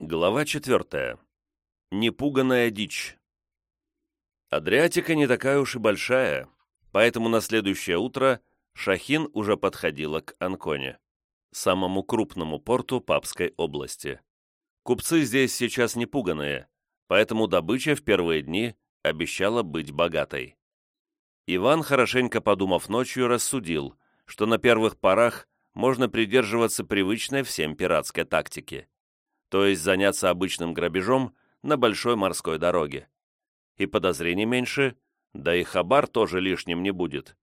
Глава четвертая. Непуганная дичь. Адриатика не такая уж и большая, поэтому на следующее утро Шахин уже подходила к Анконе, самому крупному порту Папской области. Купцы здесь сейчас не пуганые, поэтому добыча в первые дни обещала быть богатой. Иван, хорошенько подумав ночью, рассудил, что на первых порах можно придерживаться привычной всем пиратской тактики – то есть заняться обычным грабежом на большой морской дороге. И подозрений меньше, да и хабар тоже лишним не будет.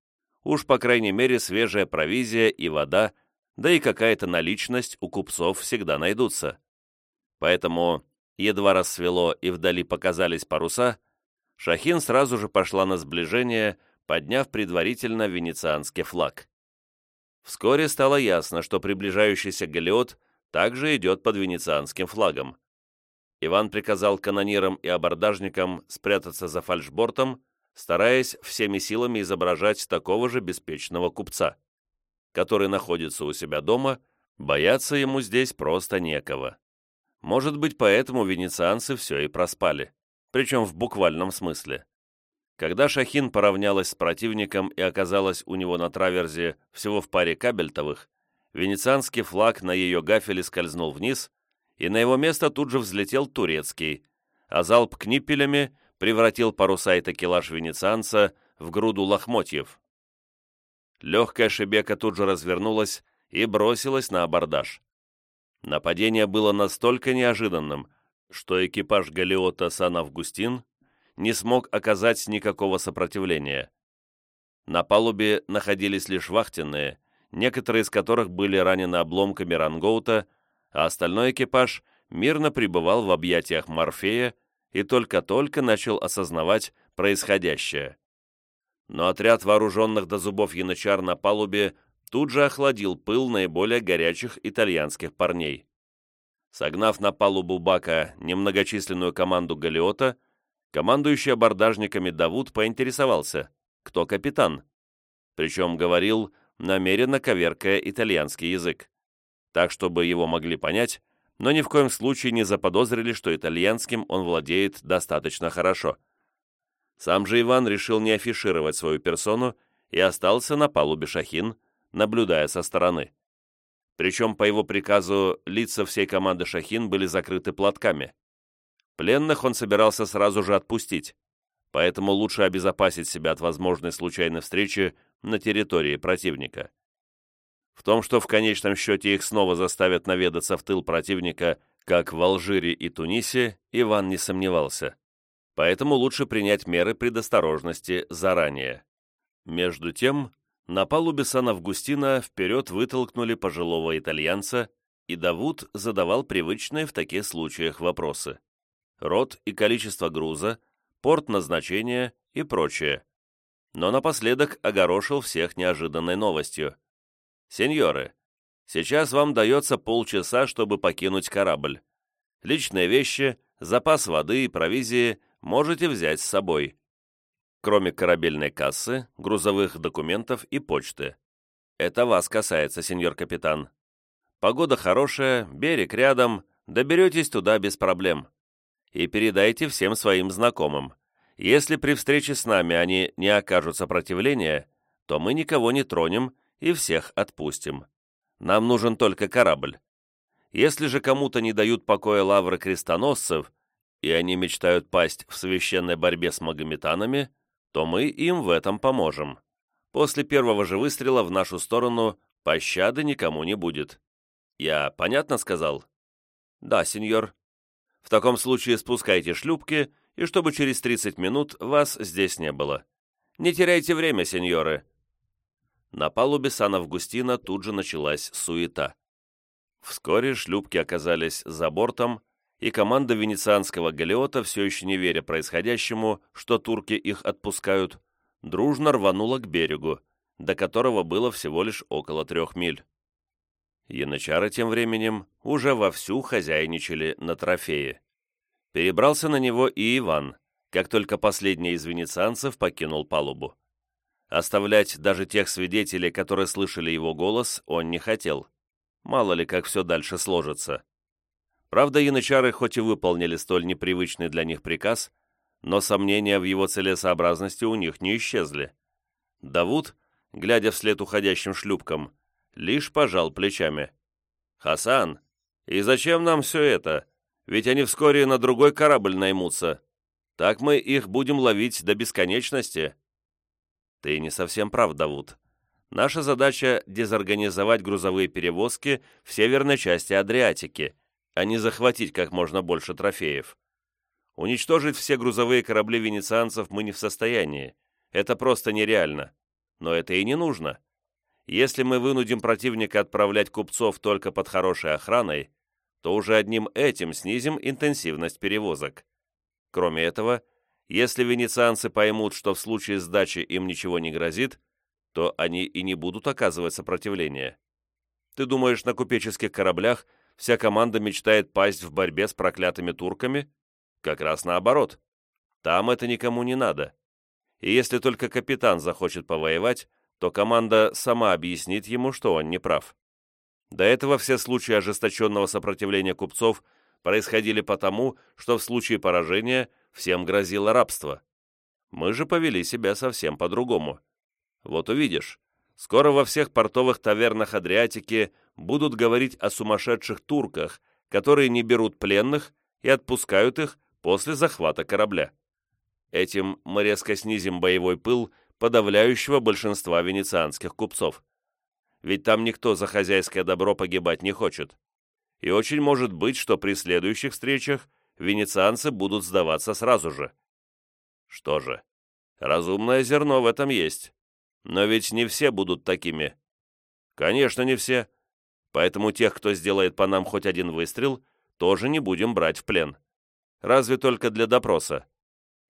Уж, по крайней мере, свежая провизия и вода, да и какая-то наличность у купцов всегда найдутся. Поэтому, едва рассвело и вдали показались паруса, Шахин сразу же пошла на сближение, подняв предварительно венецианский флаг. Вскоре стало ясно, что приближающийся галеот также идет под венецианским флагом. Иван приказал канонирам и абордажникам спрятаться за фальшбортом, стараясь всеми силами изображать такого же беспечного купца, который находится у себя дома, бояться ему здесь просто некого. Может быть, поэтому венецианцы все и проспали, причем в буквальном смысле. Когда Шахин поравнялась с противником и оказалась у него на траверзе всего в паре кабельтовых, венецианский флаг на ее гафеле скользнул вниз, и на его место тут же взлетел турецкий, а залп книппелями превратил паруса и такелаж венецианца в груду лохмотьев. Легкая шебека тут же развернулась и бросилась на абордаж. Нападение было настолько неожиданным, что экипаж галеота Сан-Августин не смог оказать никакого сопротивления. На палубе находились лишь вахтенные, некоторые из которых были ранены обломками рангоута, а остальной экипаж мирно пребывал в объятиях Морфея и только-только начал осознавать происходящее. Но отряд вооруженных до зубов янычар на палубе тут же охладил пыл наиболее горячих итальянских парней. Согнав на палубу бака немногочисленную команду галеота, командующий абордажниками Давуд поинтересовался, кто капитан. Причем говорил, намеренно коверкая итальянский язык, так, чтобы его могли понять, но ни в коем случае не заподозрили, что итальянским он владеет достаточно хорошо. Сам же Иван решил не афишировать свою персону и остался на палубе Шахин, наблюдая со стороны. Причем по его приказу лица всей команды Шахин были закрыты платками. Пленных он собирался сразу же отпустить, поэтому лучше обезопасить себя от возможной случайной встречи на территории противника. В том, что в конечном счете их снова заставят наведаться в тыл противника, как в Алжире и Тунисе, Иван не сомневался. Поэтому лучше принять меры предосторожности заранее. Между тем, на палубе Сан-Августина вперед вытолкнули пожилого итальянца, и Давуд задавал привычные в таких случаях вопросы. Род и количество груза, порт назначения и прочее но напоследок огорошил всех неожиданной новостью. «Сеньоры, сейчас вам дается полчаса, чтобы покинуть корабль. Личные вещи, запас воды и провизии можете взять с собой, кроме корабельной кассы, грузовых документов и почты. Это вас касается, сеньор капитан. Погода хорошая, берег рядом, доберетесь туда без проблем. И передайте всем своим знакомым. Если при встрече с нами они не окажут сопротивления, то мы никого не тронем и всех отпустим. Нам нужен только корабль. Если же кому-то не дают покоя лавры крестоносцев, и они мечтают пасть в священной борьбе с магометанами, то мы им в этом поможем. После первого же выстрела в нашу сторону пощады никому не будет. Я понятно сказал? Да, сеньор. В таком случае спускайте шлюпки и чтобы через 30 минут вас здесь не было. Не теряйте время, сеньоры!» На палубе Сан-Августина тут же началась суета. Вскоре шлюпки оказались за бортом, и команда венецианского галеота, все еще не веря происходящему, что турки их отпускают, дружно рванула к берегу, до которого было всего лишь около трех миль. Янычары тем временем уже вовсю хозяйничали на трофее. Перебрался на него и Иван, как только последний из венецианцев покинул палубу. Оставлять даже тех свидетелей, которые слышали его голос, он не хотел. Мало ли, как все дальше сложится. Правда, янычары хоть и выполнили столь непривычный для них приказ, но сомнения в его целесообразности у них не исчезли. Давуд, глядя вслед уходящим шлюпкам, лишь пожал плечами. «Хасан, и зачем нам все это? Ведь они вскоре на другой корабль наймутся. Так мы их будем ловить до бесконечности». «Ты не совсем прав, Давуд. Наша задача – дезорганизовать грузовые перевозки в северной части Адриатики, а не захватить как можно больше трофеев. Уничтожить все грузовые корабли венецианцев мы не в состоянии. Это просто нереально. Но это и не нужно. Если мы вынудим противника отправлять купцов только под хорошей охраной, то уже одним этим снизим интенсивность перевозок. Кроме этого, если венецианцы поймут, что в случае сдачи им ничего не грозит, то они и не будут оказывать сопротивление. Ты думаешь, на купеческих кораблях вся команда мечтает пасть в борьбе с проклятыми турками? Как раз наоборот. Там это никому не надо. И если только капитан захочет повоевать, то команда сама объяснит ему, что он не прав. До этого все случаи ожесточенного сопротивления купцов происходили потому, что в случае поражения всем грозило рабство. Мы же повели себя совсем по-другому. Вот увидишь, скоро во всех портовых тавернах Адриатики будут говорить о сумасшедших турках, которые не берут пленных и отпускают их после захвата корабля. Этим мы резко снизим боевой пыл подавляющего большинства венецианских купцов. Ведь там никто за хозяйское добро погибать не хочет. И очень может быть, что при следующих встречах венецианцы будут сдаваться сразу же. Что же, разумное зерно в этом есть. Но ведь не все будут такими. Конечно, не все. Поэтому тех, кто сделает по нам хоть один выстрел, тоже не будем брать в плен разве только для допроса.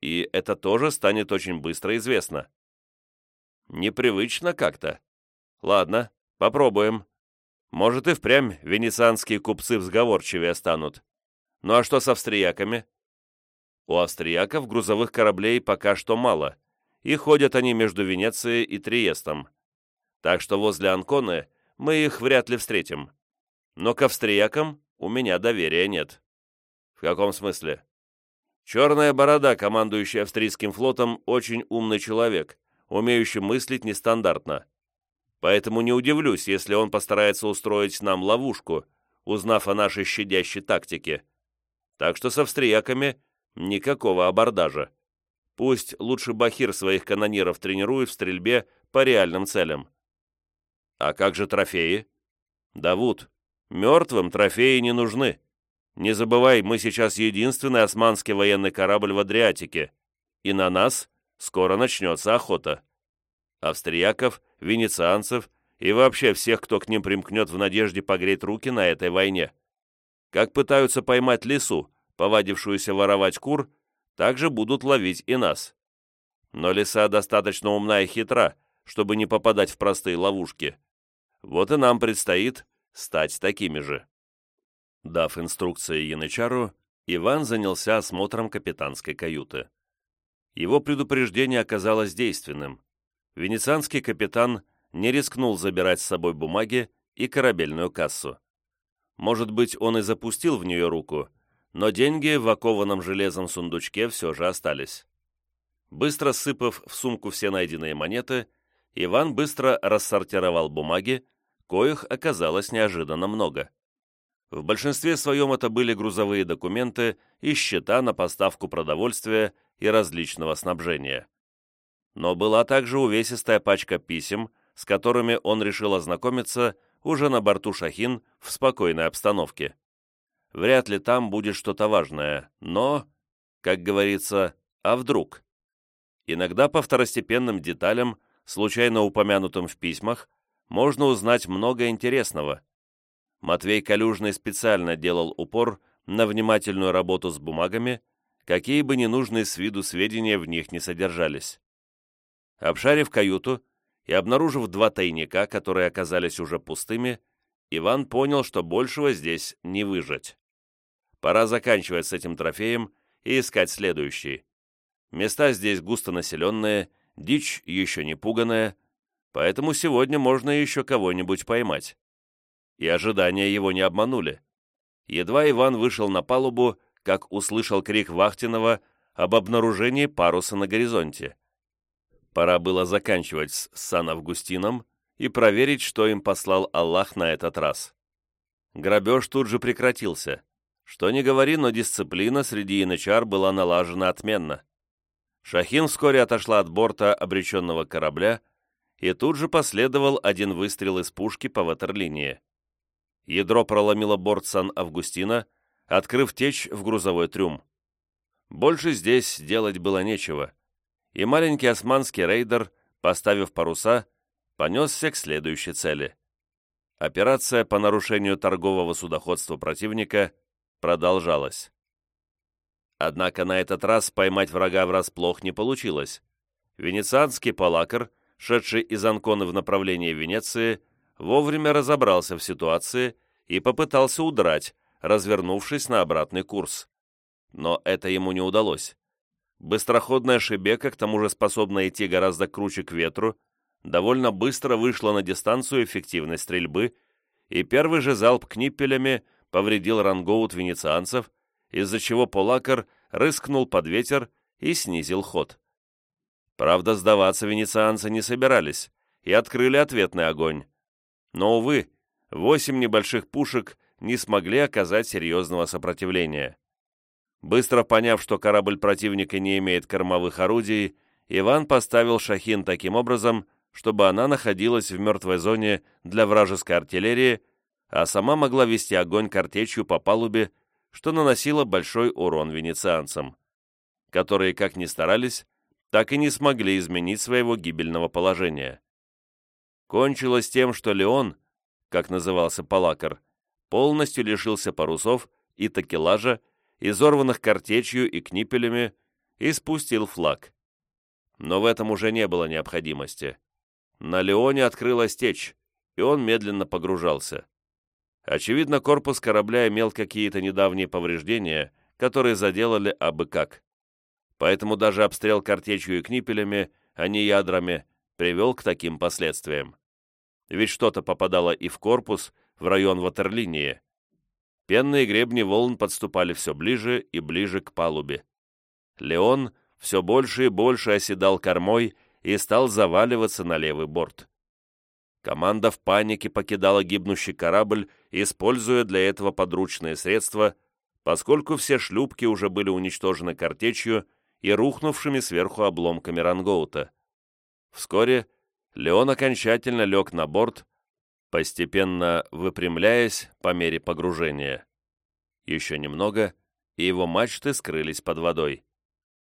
И это тоже станет очень быстро известно. Непривычно как-то. Ладно, попробуем. Может и впрямь венецианские купцы взговорчивее станут. Ну а что с австрияками? У австрияков грузовых кораблей пока что мало, и ходят они между Венецией и Триестом. Так что возле Анконы мы их вряд ли встретим. Но к австриякам у меня доверия нет. «В каком смысле?» «Черная борода, командующий австрийским флотом, очень умный человек, умеющий мыслить нестандартно. Поэтому не удивлюсь, если он постарается устроить нам ловушку, узнав о нашей щадящей тактике. Так что с австрияками никакого абордажа. Пусть лучше Бахир своих канониров тренирует в стрельбе по реальным целям. А как же трофеи? Давуд, мертвым трофеи не нужны. Не забывай, мы сейчас единственный османский военный корабль в Адриатике, и на нас скоро начнется охота. Австрияков, венецианцев и вообще всех, кто к ним примкнет в надежде погреть руки на этой войне. Как пытаются поймать лису, повадившуюся воровать кур, так же будут ловить и нас. Но лиса достаточно умна и хитра, чтобы не попадать в простые ловушки. Вот и нам предстоит стать такими же. Дав инструкции Янычару, Иван занялся осмотром капитанской каюты. Его предупреждение оказалось действенным. Венецианский капитан не рискнул забирать с собой бумаги и корабельную кассу. Может быть, он и запустил в нее руку, но деньги в окованном железом сундучке все же остались. Быстро сыпав в сумку все найденные монеты, Иван быстро рассортировал бумаги, коих оказалось неожиданно много. В большинстве своем это были грузовые документы и счета на поставку продовольствия и различного снабжения. Но была также увесистая пачка писем, с которыми он решил ознакомиться уже на борту «Шахин» в спокойной обстановке. Вряд ли там будет что-то важное, но, как говорится, а вдруг? Иногда по второстепенным деталям, случайно упомянутым в письмах, можно узнать много интересного – Матвей Калюжный специально делал упор на внимательную работу с бумагами, какие бы ненужные с виду сведения в них не содержались. Обшарив каюту и обнаружив два тайника, которые оказались уже пустыми, Иван понял, что большего здесь не выжать. Пора заканчивать с этим трофеем и искать следующий. Места здесь густонаселенные, дичь еще не пуганая, поэтому сегодня можно еще кого-нибудь поймать и ожидания его не обманули. Едва Иван вышел на палубу, как услышал крик Вахтинова об обнаружении паруса на горизонте. Пора было заканчивать с Сан-Августином и проверить, что им послал Аллах на этот раз. Грабеж тут же прекратился. Что ни говори, но дисциплина среди янычар была налажена отменно. Шахин вскоре отошла от борта обреченного корабля, и тут же последовал один выстрел из пушки по ватерлинии. Ядро проломило борт Сан-Августина, открыв течь в грузовой трюм. Больше здесь делать было нечего, и маленький османский рейдер, поставив паруса, понесся к следующей цели. Операция по нарушению торгового судоходства противника продолжалась. Однако на этот раз поймать врага врасплох не получилось. Венецианский палакр, шедший из Анкона в направлении Венеции, вовремя разобрался в ситуации и попытался удрать, развернувшись на обратный курс. Но это ему не удалось. Быстроходная шибека, к тому же способная идти гораздо круче к ветру, довольно быстро вышла на дистанцию эффективной стрельбы, и первый же залп книппелями повредил рангоут венецианцев, из-за чего Полакар рыскнул под ветер и снизил ход. Правда, сдаваться венецианцы не собирались и открыли ответный огонь. Но, увы, восемь небольших пушек не смогли оказать серьезного сопротивления. Быстро поняв, что корабль противника не имеет кормовых орудий, Иван поставил «Шахин» таким образом, чтобы она находилась в мертвой зоне для вражеской артиллерии, а сама могла вести огонь картечью по палубе, что наносило большой урон венецианцам, которые, как ни старались, так и не смогли изменить своего гибельного положения. Кончилось тем, что Леон, как назывался Палакар, полностью лишился парусов и такелажа, изорванных картечью и книпелями, и спустил флаг. Но в этом уже не было необходимости. На Леоне открылась течь, и он медленно погружался. Очевидно, корпус корабля имел какие-то недавние повреждения, которые заделали абы как. Поэтому даже обстрел картечью и книпелями, а не ядрами, привел к таким последствиям. Ведь что-то попадало и в корпус, в район ватерлинии. Пенные гребни волн подступали все ближе и ближе к палубе. Леон все больше и больше оседал кормой и стал заваливаться на левый борт. Команда в панике покидала гибнущий корабль, используя для этого подручные средства, поскольку все шлюпки уже были уничтожены картечью и рухнувшими сверху обломками рангоута. Вскоре Леон окончательно лег на борт, постепенно выпрямляясь по мере погружения. Еще немного, и его мачты скрылись под водой.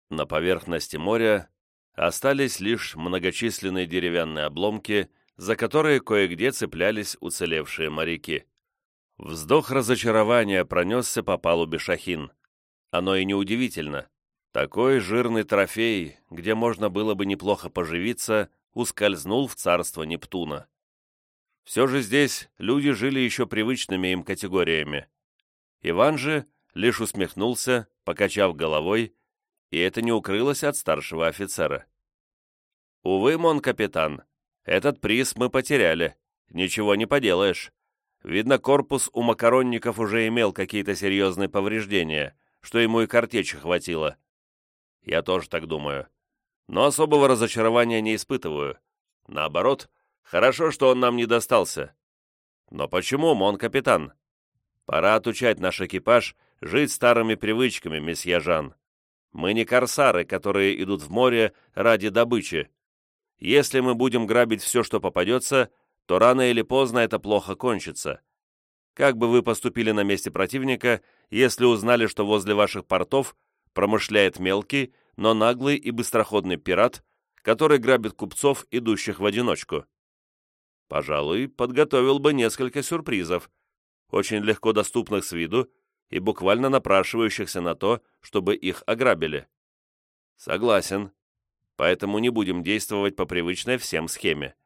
На поверхности моря остались лишь многочисленные деревянные обломки, за которые кое-где цеплялись уцелевшие моряки. Вздох разочарования пронесся по палубе Шахин. Оно и неудивительно. Такой жирный трофей, где можно было бы неплохо поживиться, ускользнул в царство Нептуна. Все же здесь люди жили еще привычными им категориями. Иван же лишь усмехнулся, покачав головой, и это не укрылось от старшего офицера. «Увы, мон капитан, этот приз мы потеряли. Ничего не поделаешь. Видно, корпус у макаронников уже имел какие-то серьезные повреждения, что ему и картечи хватило. Я тоже так думаю. Но особого разочарования не испытываю. Наоборот, Хорошо, что он нам не достался. Но почему, мон капитан? Пора отучать наш экипаж жить старыми привычками, месье Жан. Мы не корсары, которые идут в море ради добычи. Если мы будем грабить все, что попадется, то рано или поздно это плохо кончится. Как бы вы поступили на месте противника, если узнали, что возле ваших портов промышляет мелкий, но наглый и быстроходный пират, который грабит купцов, идущих в одиночку? Пожалуй, подготовил бы несколько сюрпризов, очень легко доступных с виду и буквально напрашивающихся на то, чтобы их ограбили. Согласен. Поэтому не будем действовать по привычной всем схеме.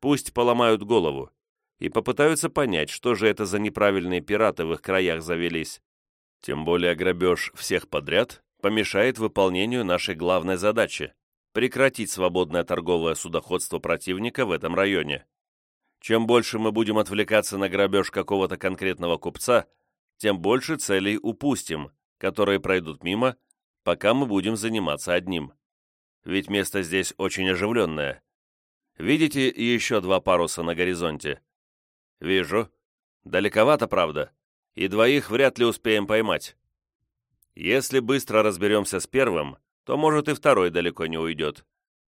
Пусть поломают голову и попытаются понять, что же это за неправильные пираты в их краях завелись. Тем более грабеж всех подряд помешает выполнению нашей главной задачи – прекратить свободное торговое судоходство противника в этом районе. Чем больше мы будем отвлекаться на грабеж какого-то конкретного купца, тем больше целей упустим, которые пройдут мимо, пока мы будем заниматься одним. Ведь место здесь очень оживленное. Видите еще два паруса на горизонте? Вижу. Далековато, правда, и двоих вряд ли успеем поймать. Если быстро разберемся с первым, то, может, и второй далеко не уйдет.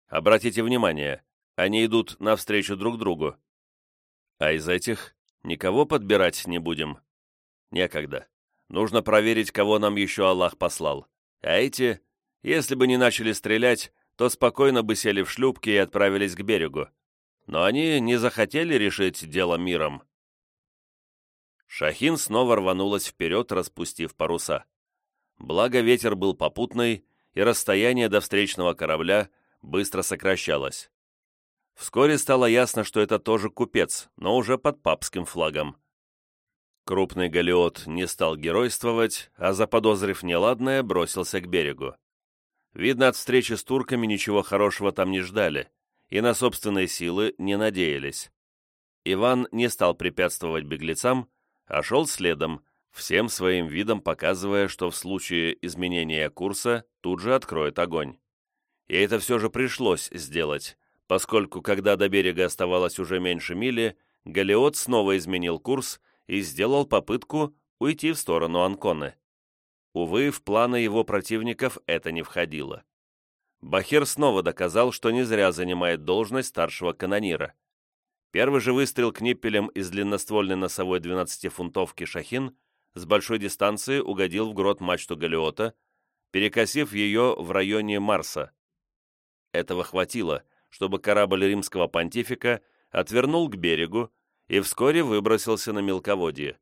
Обратите внимание, они идут навстречу друг другу. А из этих никого подбирать не будем. Некогда. Нужно проверить, кого нам еще Аллах послал. А эти, если бы не начали стрелять, то спокойно бы сели в шлюпки и отправились к берегу. Но они не захотели решить дело миром. Шахин снова рванулась вперед, распустив паруса. Благо ветер был попутный, и расстояние до встречного корабля быстро сокращалось. Вскоре стало ясно, что это тоже купец, но уже под папским флагом. Крупный галеот не стал геройствовать, а заподозрив неладное, бросился к берегу. Видно, от встречи с турками ничего хорошего там не ждали, и на собственные силы не надеялись. Иван не стал препятствовать беглецам, а шел следом, всем своим видом показывая, что в случае изменения курса тут же откроет огонь. И это все же пришлось сделать, поскольку, когда до берега оставалось уже меньше мили, Галиот снова изменил курс и сделал попытку уйти в сторону Анконы. Увы, в планы его противников это не входило. Бахер снова доказал, что не зря занимает должность старшего канонира. Первый же выстрел книппелем из длинноствольной носовой 12-фунтовки «Шахин» с большой дистанции угодил в грот мачту Галиота, перекосив ее в районе Марса. Этого хватило, чтобы корабль римского понтифика отвернул к берегу и вскоре выбросился на мелководье.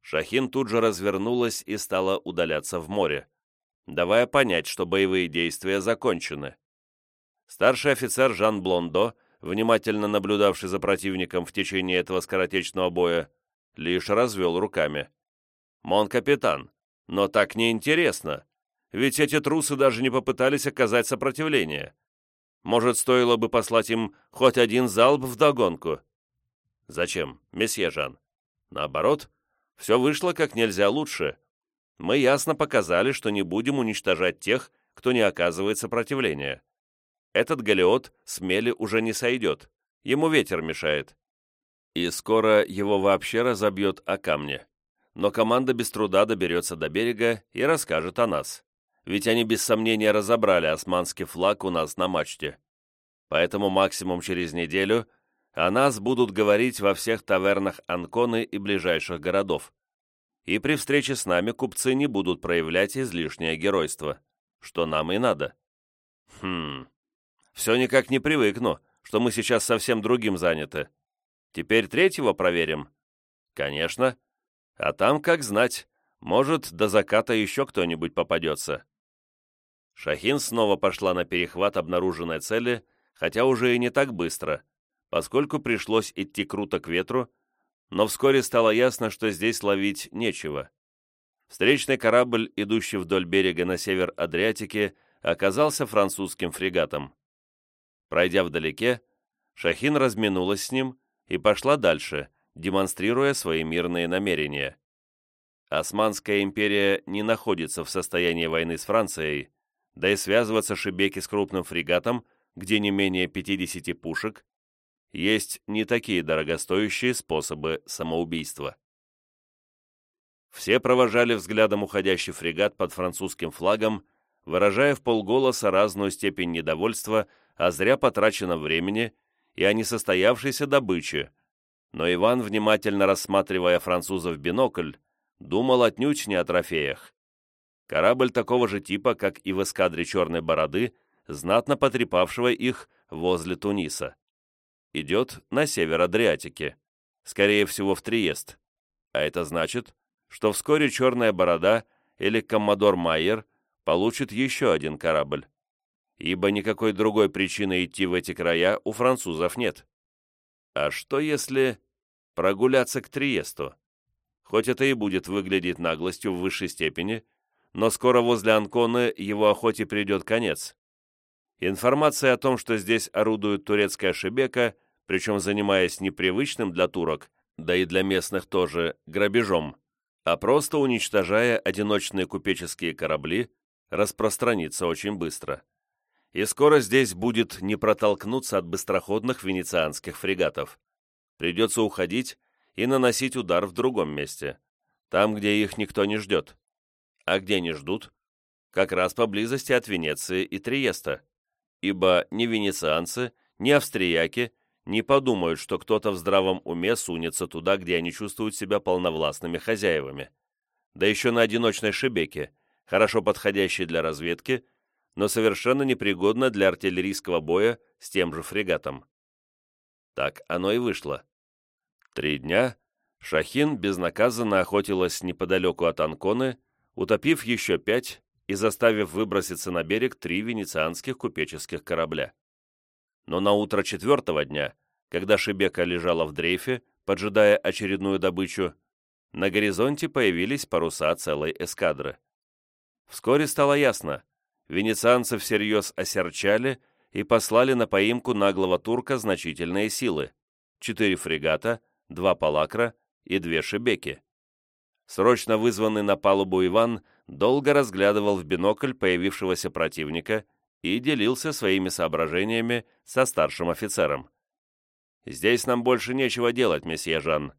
Шахин тут же развернулась и стала удаляться в море, давая понять, что боевые действия закончены. Старший офицер Жан Блондо, внимательно наблюдавший за противником в течение этого скоротечного боя, лишь развел руками. «Мон капитан, но так неинтересно, ведь эти трусы даже не попытались оказать сопротивление. Может, стоило бы послать им хоть один залп вдогонку?» «Зачем, месье Жан?» «Наоборот, все вышло как нельзя лучше. Мы ясно показали, что не будем уничтожать тех, кто не оказывает сопротивления. Этот галеот смели уже не сойдет, ему ветер мешает. И скоро его вообще разобьет о камне. Но команда без труда доберется до берега и расскажет о нас. Ведь они без сомнения разобрали османский флаг у нас на мачте. Поэтому максимум через неделю о нас будут говорить во всех тавернах Анконы и ближайших городов. И при встрече с нами купцы не будут проявлять излишнее геройство, что нам и надо. Хм, все никак не привыкну, что мы сейчас совсем другим заняты. Теперь третьего проверим? Конечно. А там, как знать, может, до заката еще кто-нибудь попадется. Шахин снова пошла на перехват обнаруженной цели, хотя уже и не так быстро — поскольку пришлось идти круто к ветру, но вскоре стало ясно, что здесь ловить нечего. Встречный корабль, идущий вдоль берега на север Адриатики, оказался французским фрегатом. Пройдя вдалеке, Шахин разминулась с ним и пошла дальше, демонстрируя свои мирные намерения. Османская империя не находится в состоянии войны с Францией, да и связываться Шебеки с крупным фрегатом, где не менее 50 пушек, есть не такие дорогостоящие способы самоубийства. Все провожали взглядом уходящий фрегат под французским флагом, выражая в полголоса разную степень недовольства о зря потраченном времени и о несостоявшейся добыче, но Иван, внимательно рассматривая французов в бинокль, думал отнюдь не о трофеях. Корабль такого же типа, как и в эскадре «Черной бороды», знатно потрепавшего их возле Туниса идет на север Адриатики, скорее всего в Триест. А это значит, что вскоре Черная Борода или Коммодор Майер получит еще один корабль, ибо никакой другой причины идти в эти края у французов нет. А что если прогуляться к Триесту? Хоть это и будет выглядеть наглостью в высшей степени, но скоро возле Анконы его охоте придет конец. Информация о том, что здесь орудует турецкая шебека, причем занимаясь непривычным для турок, да и для местных тоже, грабежом, а просто уничтожая одиночные купеческие корабли, распространится очень быстро. И скоро здесь будет не протолкнуться от быстроходных венецианских фрегатов. Придется уходить и наносить удар в другом месте, там, где их никто не ждет. А где не ждут? Как раз поблизости от Венеции и Триеста. Ибо ни венецианцы, ни австрияки не подумают, что кто-то в здравом уме сунется туда, где они чувствуют себя полновластными хозяевами. Да еще на одиночной шибеке, хорошо подходящей для разведки, но совершенно непригодна для артиллерийского боя с тем же фрегатом. Так оно и вышло. Три дня Шахин безнаказанно охотилась неподалеку от Анконы, утопив еще пять и заставив выброситься на берег три венецианских купеческих корабля. Но на утро четвертого дня, когда Шебека лежала в дрейфе, поджидая очередную добычу, на горизонте появились паруса целой эскадры. Вскоре стало ясно, венецианцы всерьез осерчали и послали на поимку наглого турка значительные силы – четыре фрегата, два палакра и две шебеки. Срочно вызванный на палубу Иван долго разглядывал в бинокль появившегося противника и делился своими соображениями со старшим офицером. «Здесь нам больше нечего делать, месье Жан.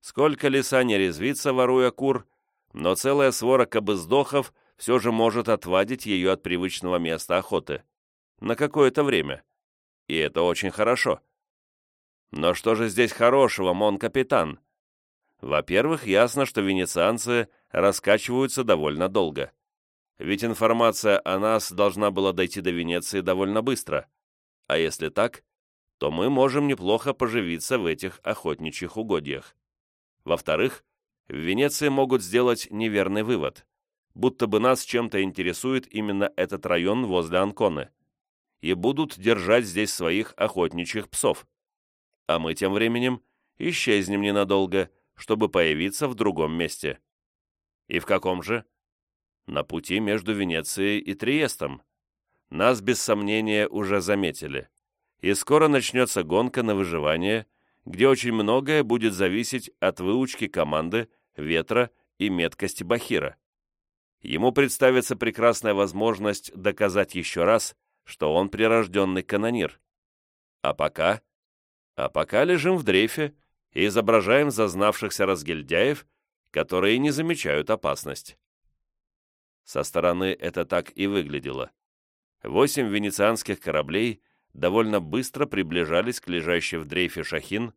Сколько лиса не резвится, воруя кур, но целая свора кобыздохов все же может отвадить ее от привычного места охоты. На какое-то время. И это очень хорошо. Но что же здесь хорошего, мон-капитан? Во-первых, ясно, что венецианцы раскачиваются довольно долго. Ведь информация о нас должна была дойти до Венеции довольно быстро. А если так, то мы можем неплохо поживиться в этих охотничьих угодьях. Во-вторых, в Венеции могут сделать неверный вывод, будто бы нас чем-то интересует именно этот район возле Анконы, и будут держать здесь своих охотничьих псов. А мы тем временем исчезнем ненадолго, чтобы появиться в другом месте. И в каком же? На пути между Венецией и Триестом. Нас, без сомнения, уже заметили. И скоро начнется гонка на выживание, где очень многое будет зависеть от выучки команды, ветра и меткости Бахира. Ему представится прекрасная возможность доказать еще раз, что он прирожденный канонир. А пока... А пока лежим в дрейфе и изображаем зазнавшихся разгильдяев, которые не замечают опасность. Со стороны это так и выглядело. Восемь венецианских кораблей довольно быстро приближались к лежащей в дрейфе Шахин,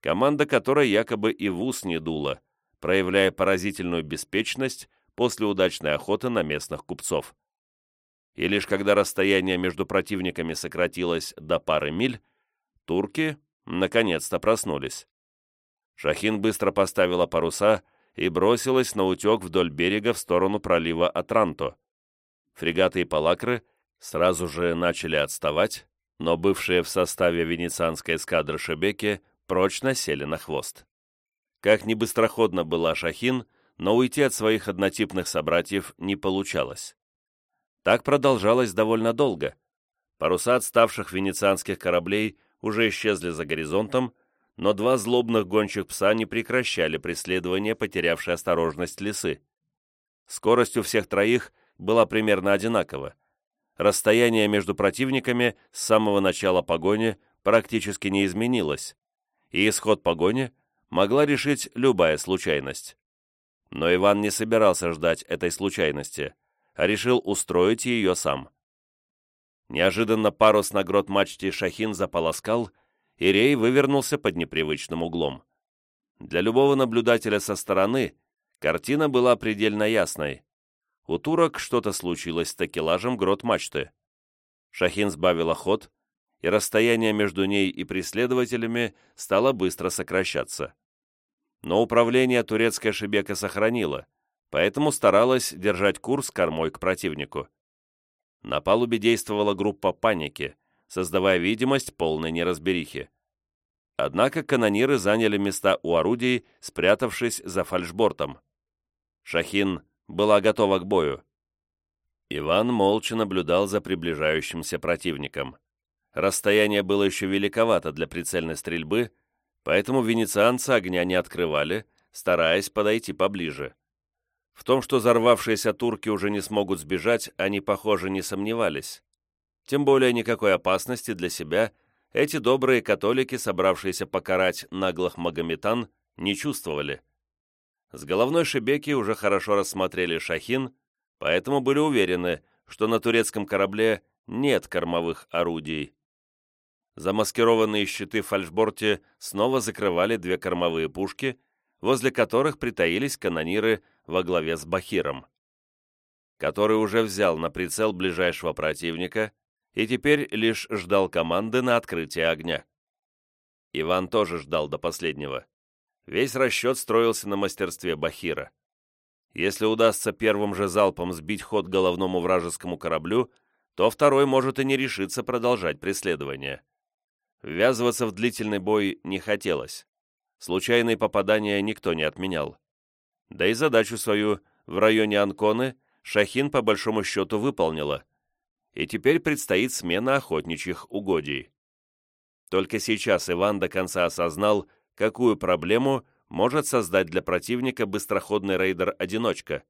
команда которой якобы и в ус не дула, проявляя поразительную беспечность после удачной охоты на местных купцов. И лишь когда расстояние между противниками сократилось до пары миль, турки наконец-то проснулись. Шахин быстро поставила паруса и бросилась на утек вдоль берега в сторону пролива Атранто. Фрегаты и палакры сразу же начали отставать, но бывшие в составе венецианской эскадры Шебеки прочно сели на хвост. Как ни быстроходно была Шахин, но уйти от своих однотипных собратьев не получалось. Так продолжалось довольно долго. Паруса отставших венецианских кораблей уже исчезли за горизонтом, но два злобных гончих пса не прекращали преследование потерявшей осторожность лисы. Скорость у всех троих была примерно одинакова. Расстояние между противниками с самого начала погони практически не изменилось, и исход погони могла решить любая случайность. Но Иван не собирался ждать этой случайности, а решил устроить ее сам. Неожиданно парус на грот мачте Шахин заполоскал, и рей вывернулся под непривычным углом. Для любого наблюдателя со стороны картина была предельно ясной. У турок что-то случилось с такелажем грот мачты. Шахин сбавила ход, и расстояние между ней и преследователями стало быстро сокращаться. Но управление турецкая шибека сохранила, поэтому старалась держать курс кормой к противнику. На палубе действовала группа паники, создавая видимость полной неразберихи. Однако канониры заняли места у орудий, спрятавшись за фальшбортом. Шахин была готова к бою. Иван молча наблюдал за приближающимся противником. Расстояние было еще великовато для прицельной стрельбы, поэтому венецианцы огня не открывали, стараясь подойти поближе, В том, что взорвавшиеся турки уже не смогут сбежать, они, похоже, не сомневались. Тем более никакой опасности для себя эти добрые католики, собравшиеся покарать наглых магометан, не чувствовали. С головной шибеки уже хорошо рассмотрели Шахин, поэтому были уверены, что на турецком корабле нет кормовых орудий. Замаскированные щиты фальшборте снова закрывали две кормовые пушки, возле которых притаились канониры во главе с Бахиром, который уже взял на прицел ближайшего противника и теперь лишь ждал команды на открытие огня. Иван тоже ждал до последнего. Весь расчет строился на мастерстве Бахира. Если удастся первым же залпом сбить ход головному вражескому кораблю, то второй может и не решиться продолжать преследование. Ввязываться в длительный бой не хотелось. Случайные попадания никто не отменял. Да и задачу свою в районе Анконы Шахин по большому счету выполнила. И теперь предстоит смена охотничьих угодий. Только сейчас Иван до конца осознал, какую проблему может создать для противника быстроходный рейдер-одиночка.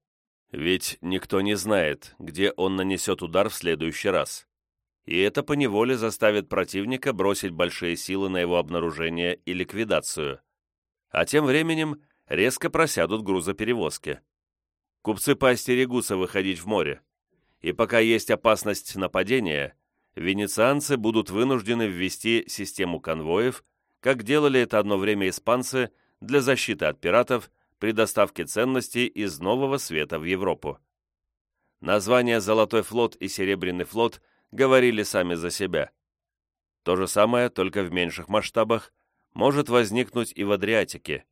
Ведь никто не знает, где он нанесет удар в следующий раз и это поневоле заставит противника бросить большие силы на его обнаружение и ликвидацию. А тем временем резко просядут грузоперевозки. Купцы поостерегутся выходить в море, и пока есть опасность нападения, венецианцы будут вынуждены ввести систему конвоев, как делали это одно время испанцы для защиты от пиратов при доставке ценностей из Нового Света в Европу. Названия «Золотой флот» и «Серебряный флот» говорили сами за себя. То же самое, только в меньших масштабах, может возникнуть и в Адриатике,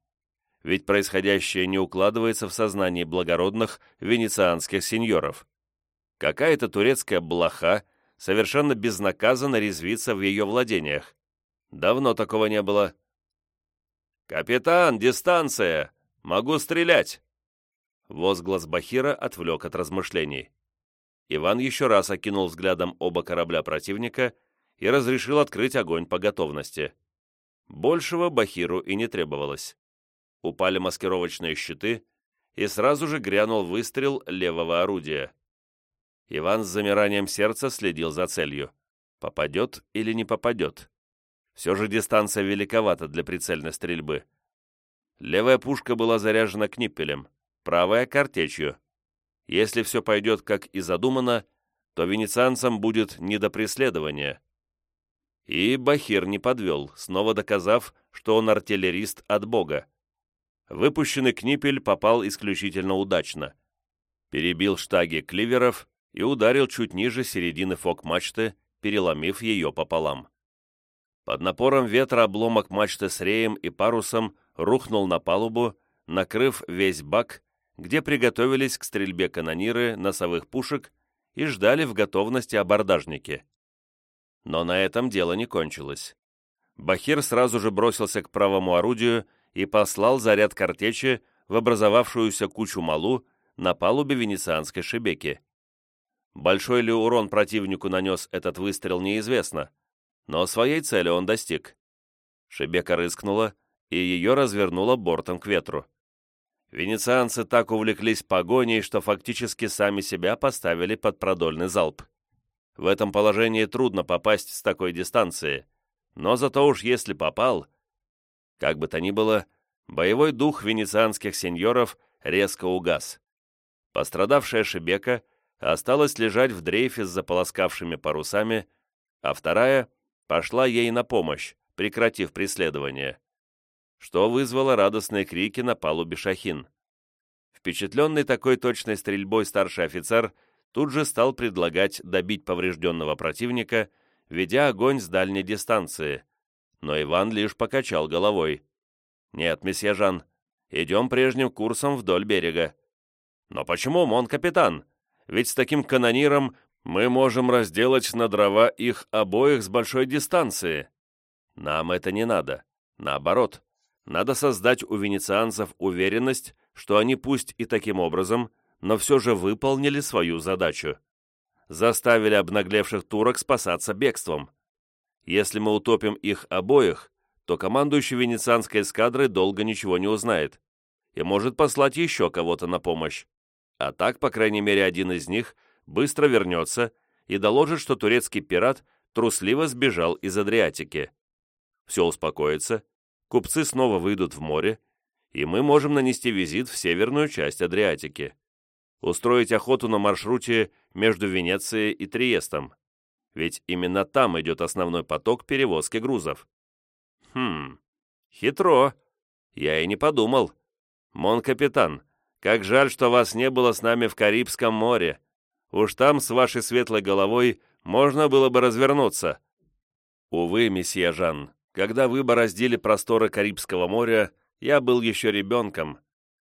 ведь происходящее не укладывается в сознании благородных венецианских сеньоров. Какая-то турецкая блоха совершенно безнаказанно резвится в ее владениях. Давно такого не было. «Капитан, дистанция! Могу стрелять!» Возглас Бахира отвлек от размышлений. Иван еще раз окинул взглядом оба корабля противника и разрешил открыть огонь по готовности. Большего Бахиру и не требовалось. Упали маскировочные щиты, и сразу же грянул выстрел левого орудия. Иван с замиранием сердца следил за целью. Попадет или не попадет? Все же дистанция великовата для прицельной стрельбы. Левая пушка была заряжена книппелем, правая — картечью. Если все пойдет как и задумано, то венецианцам будет не до преследования. И Бахир не подвел, снова доказав, что он артиллерист от бога. Выпущенный книпель попал исключительно удачно. Перебил штаги кливеров и ударил чуть ниже середины фок-мачты, переломив ее пополам. Под напором ветра обломок мачты с реем и парусом рухнул на палубу, накрыв весь бак где приготовились к стрельбе канониры носовых пушек и ждали в готовности абордажники. Но на этом дело не кончилось. Бахир сразу же бросился к правому орудию и послал заряд картечи в образовавшуюся кучу малу на палубе венецианской шибеки. Большой ли урон противнику нанес этот выстрел, неизвестно, но своей цели он достиг. Шибека рыскнула, и ее развернуло бортом к ветру. Венецианцы так увлеклись погоней, что фактически сами себя поставили под продольный залп. В этом положении трудно попасть с такой дистанции, но зато уж если попал... Как бы то ни было, боевой дух венецианских сеньоров резко угас. Пострадавшая Шебека осталась лежать в дрейфе с заполоскавшими парусами, а вторая пошла ей на помощь, прекратив преследование что вызвало радостные крики на палубе Шахин. Впечатленный такой точной стрельбой старший офицер тут же стал предлагать добить поврежденного противника, ведя огонь с дальней дистанции, но Иван лишь покачал головой. «Нет, месье Жан, идем прежним курсом вдоль берега». «Но почему, мон капитан? Ведь с таким канониром мы можем разделать на дрова их обоих с большой дистанции». «Нам это не надо. Наоборот, надо создать у венецианцев уверенность, что они пусть и таким образом, но все же выполнили свою задачу. Заставили обнаглевших турок спасаться бегством. Если мы утопим их обоих, то командующий венецианской эскадрой долго ничего не узнает и может послать еще кого-то на помощь. А так, по крайней мере, один из них быстро вернется и доложит, что турецкий пират трусливо сбежал из Адриатики. Все успокоится, купцы снова выйдут в море, и мы можем нанести визит в северную часть Адриатики. Устроить охоту на маршруте между Венецией и Триестом. Ведь именно там идет основной поток перевозки грузов. Хм, хитро. Я и не подумал. Мон-капитан, как жаль, что вас не было с нами в Карибском море. Уж там с вашей светлой головой можно было бы развернуться. Увы, месье Жан, когда вы бороздили просторы Карибского моря, я был еще ребенком,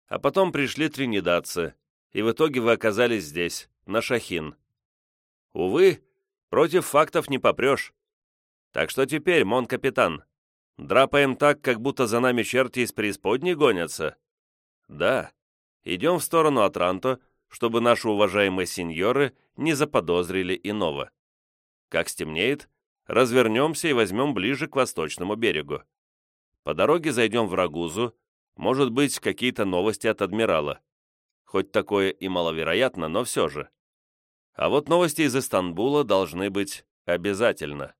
а потом пришли тринидадцы, и в итоге вы оказались здесь, на Шахин. Увы, против фактов не попрешь. Так что теперь, мон-капитан, драпаем так, как будто за нами черти из преисподней гонятся? Да, идем в сторону Атранто, чтобы наши уважаемые сеньоры не заподозрили иного. Как стемнеет, развернемся и возьмем ближе к восточному берегу. По дороге зайдем в Рагузу, может быть, какие-то новости от адмирала. Хоть такое и маловероятно, но все же. А вот новости из Истанбула должны быть обязательно.